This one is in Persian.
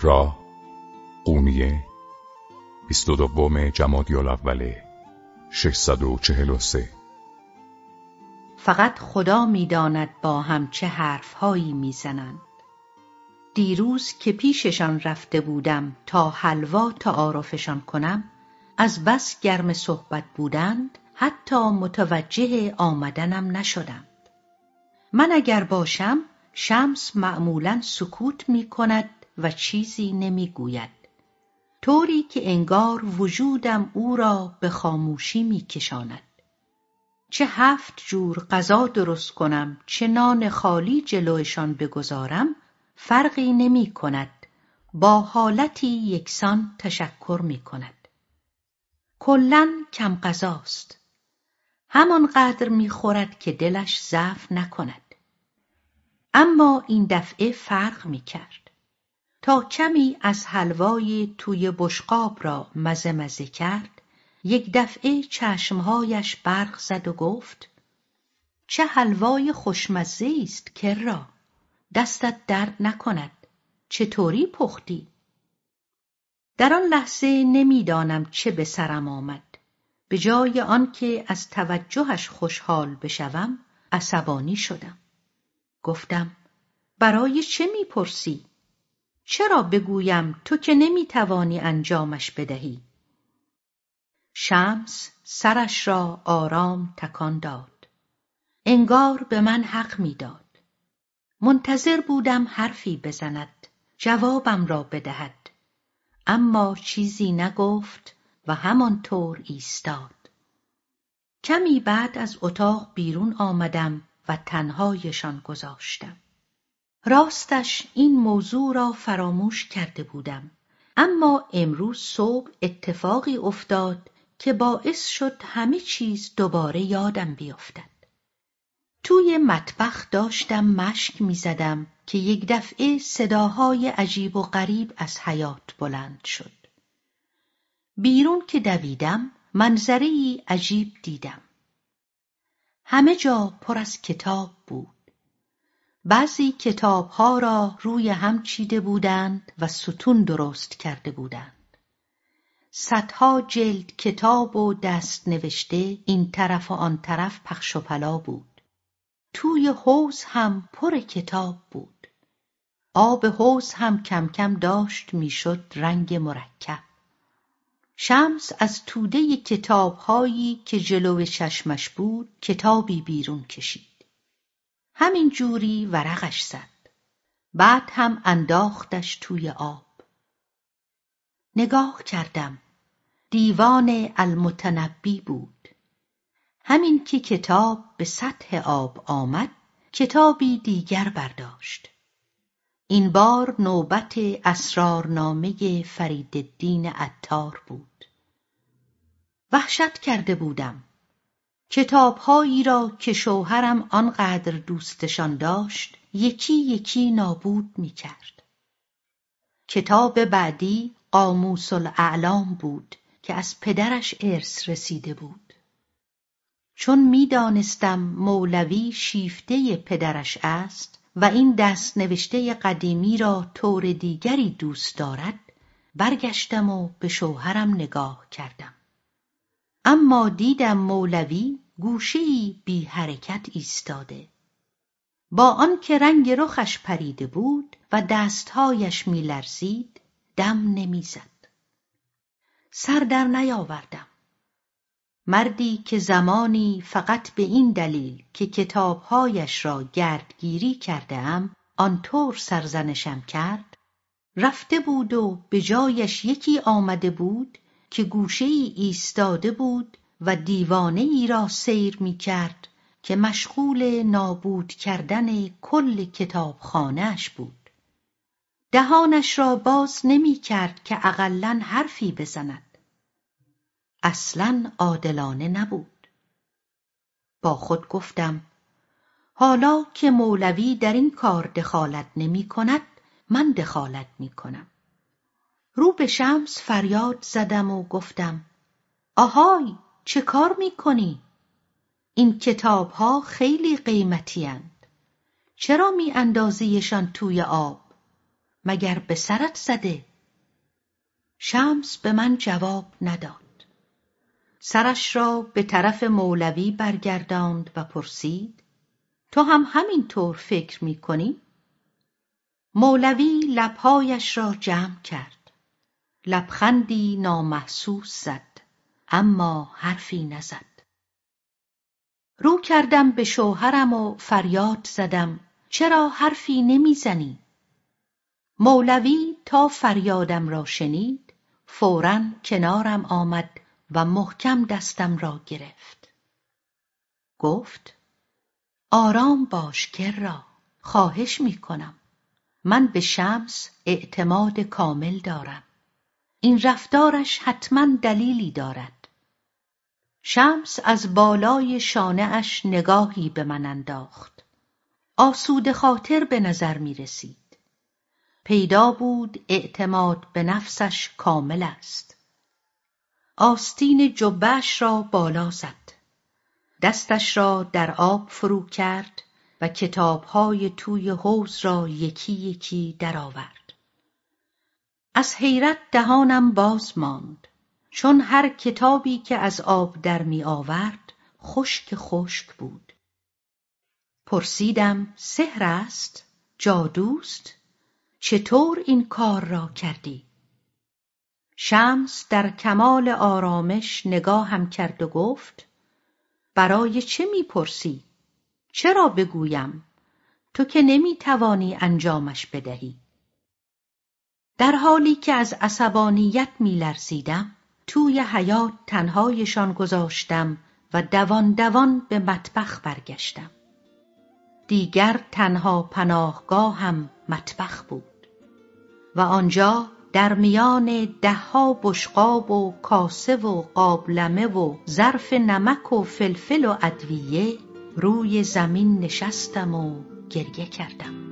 را قونیه 22 جمادی الاول 643 فقط خدا می‌داند با هم چه حرفهایی می‌زنند. دیروز که پیششان رفته بودم تا حلوا تعارفشان کنم از بس گرم صحبت بودند حتی متوجه آمدنم نشدند. من اگر باشم شمس معمولا سکوت می کند و چیزی نمی گوید طوری که انگار وجودم او را به خاموشی می کشاند. چه هفت جور غذا درست کنم چه نان خالی جلوشان بگذارم فرقی نمی کند با حالتی یکسان تشکر می کند کلا کم غذاست. همانقدر می خورد که دلش ضعف نکند. اما این دفعه فرق می کرد تا کمی از حلوای توی بشقاب را مزه مزه کرد یک دفعه چشمهایش برق زد و گفت چه حلوای خوشمزه است کرا دستت درد نکند چطوری پختی؟ در آن لحظه نمی‌دانم چه به سرم آمد. به جای آنکه از توجهش خوشحال بشوم عصبانی شدم. گفتم برای چه می‌پرسی؟ چرا بگویم تو که نمی‌توانی انجامش بدهی؟ شمس سرش را آرام تکان داد. انگار به من حق می‌داد. منتظر بودم حرفی بزند جوابم را بدهد. اما چیزی نگفت و همانطور ایستاد. کمی بعد از اتاق بیرون آمدم و تنهایشان گذاشتم. راستش این موضوع را فراموش کرده بودم. اما امروز صبح اتفاقی افتاد که باعث شد همه چیز دوباره یادم بیفتد توی مطبخ داشتم مشک می‌زدم که یک دفعه صداهای عجیب و غریب از حیات بلند شد. بیرون که دویدم منظری عجیب دیدم. همه جا پر از کتاب بود. بعضی کتابها را روی هم چیده بودند و ستون درست کرده بودند. صدها جلد کتاب و دست نوشته این طرف و آن طرف پخش و پلا بود. توی حوز هم پر کتاب بود. آب حوز هم کم کم داشت می‌شد رنگ مرکب. شمس از توده کتابهایی که جلو چشمش بود کتابی بیرون کشید. همین جوری ورقش زد. بعد هم انداختش توی آب. نگاه کردم. دیوان المتنبی بود. همین که کتاب به سطح آب آمد کتابی دیگر برداشت. این بار نوبت اسرارنامه فریدالدین عطار بود. وحشت کرده بودم. کتابهایی را که شوهرم آنقدر دوستشان داشت یکی یکی نابود می‌کرد. کتاب بعدی قاموس الاعلام بود که از پدرش ارث رسیده بود. چون می‌دانستم مولوی شیفته پدرش است و این دست نوشته قدیمی را طور دیگری دوست دارد برگشتم و به شوهرم نگاه کردم. اما دیدم مولوی گوشهای بی حرکت ایستاده. با آنکه رنگ رخش پریده بود و دستهایش میلرزید دم نمی‌زد. سر در نیاوردم. مردی که زمانی فقط به این دلیل که کتابهایش را گردگیری کرده ام آنطور سرزنشم کرد رفته بود و به جایش یکی آمده بود که گوشه ای ایستاده بود و دیوانه ای را سیر می کرد که مشغول نابود کردن کل کتابخانهاش بود. دهانش را باز نمی کرد که اقلا حرفی بزند. اصلا عادلانه نبود. با خود گفتم حالا که مولوی در این کار دخالت نمی کند من دخالت می کنم رو به شمس فریاد زدم و گفتم آهای چه کار می کنی؟ این کتابها خیلی قیمتی چرا می اندازیشان توی آب؟ مگر به سرت زده شمس به من جواب نداد سرش را به طرف مولوی برگرداند و پرسید تو هم همین طور فکر می کنی؟ مولوی لبهایش را جمع کرد لبخندی نامحسوس زد اما حرفی نزد. رو کردم به شوهرم و فریاد زدم چرا حرفی نمی‌زنی؟ مولوی تا فریادم را شنید فورا کنارم آمد و محکم دستم را گرفت. گفت آرام باش را خواهش می کنم من به شمس اعتماد کامل دارم. این رفتارش حتما دلیلی دارد. شمس از بالای شانه اش نگاهی به من انداخت. آسوده خاطر به نظر می رسید. پیدا بود اعتماد به نفسش کامل است. آستین جبهش را بالا زد. دستش را در آب فرو کرد و کتابهای توی حوز را یکی یکی درآورد. از حیرت دهانم باز ماند چون هر کتابی که از آب در می آورد خشک خشک بود. پرسیدم سحر است؟ جادوست؟ چطور این کار را کردی؟ شمس در کمال آرامش نگاهم کرد و گفت برای چه می‌پرسی چرا بگویم تو که نمی‌توانی انجامش بدهی در حالی که از عصبانیت میلرزیدم توی حیات تنهایشان گذاشتم و دوان دوان به مطبخ برگشتم. دیگر تنها پناهگاهم مطبخ بود و آنجا در میان دهها بشقاب و کاسه و قابلمه و ظرف نمک و فلفل و ادویه روی زمین نشستم و گریه کردم.